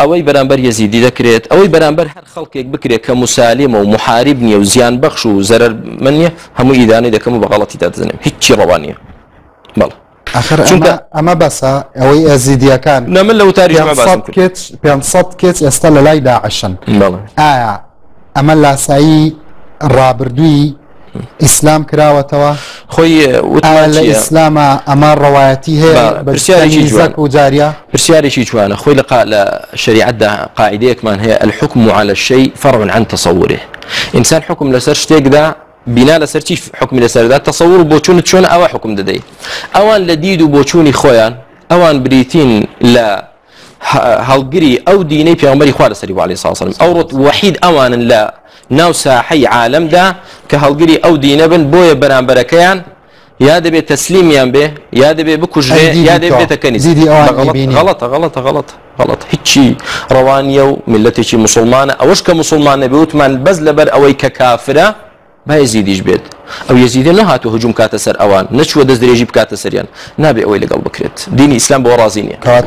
ئەوەی بەرامبەر یەزیدی دەکرێت ئەوەی بەرامبەر هەر خەڵکێک بکرێت کە مسالیمە و محارب نییە و زیان بەخش و زەرەر منە هەموو ئیدانی دەکەم و بەغڵەتی دادزنم هیچی ڕەوانە چونکە ئەمە بەسە ئەوەی ئەزیدیەکان نەمن لە وتاری پێ کچ ئێستا لە لای داعشن ئایا ئەمە لاسایی ڕابردووی ئیسلام کراوەتەوە خۆی لە ئیسلامە ئەمە ڕەوایەتی هەیە پرسیارێکی زەک و جاریە پرسیارێکی جوانە خۆی لە لە شریعتدا قاعدەیەکمان هەیە الحکم على الشيء فرع عن تصوره انسان حكم لەسەر شتێکدا بینا لەسەر چی حکمی لەسەردا تەسەور بۆ چون چۆن ئەوە حکم دەدەیت ئەوان لە دید و بۆ چووی خۆیان ئەوان بریتین لە هەڵگری ئەو دینەی پێمەری خوا لەسەری والی ساسم ئەو ڕۆت وحید ئەوانن لە ناو ساحەی عالمدا کە هەڵگیری ئەو دینە بن بۆیە بەرامبەرەکەیان یا دەبێت تەسلیمیان بێ یا دەبێ بکوژێ یا دەبێتەکەنی زیدی غڵەتە غڵەتە غڵەت غڵەت هیچی ڕەوانیە و ملەتێکی مسلمانە ئەوەش کە مسلمانە بێوتمان بەس لەبەر ئەوەی کە کافرە باە زیدیش بێت ئەو یزیدە نەهاتۆ هجوم کاتە سەر ئەوان نەچوە دەست درێژی بکاتە سەریان نابێ ئەوەی لەگەڵ بکرێت دینی ئیسلام بۆ ڕازی نیە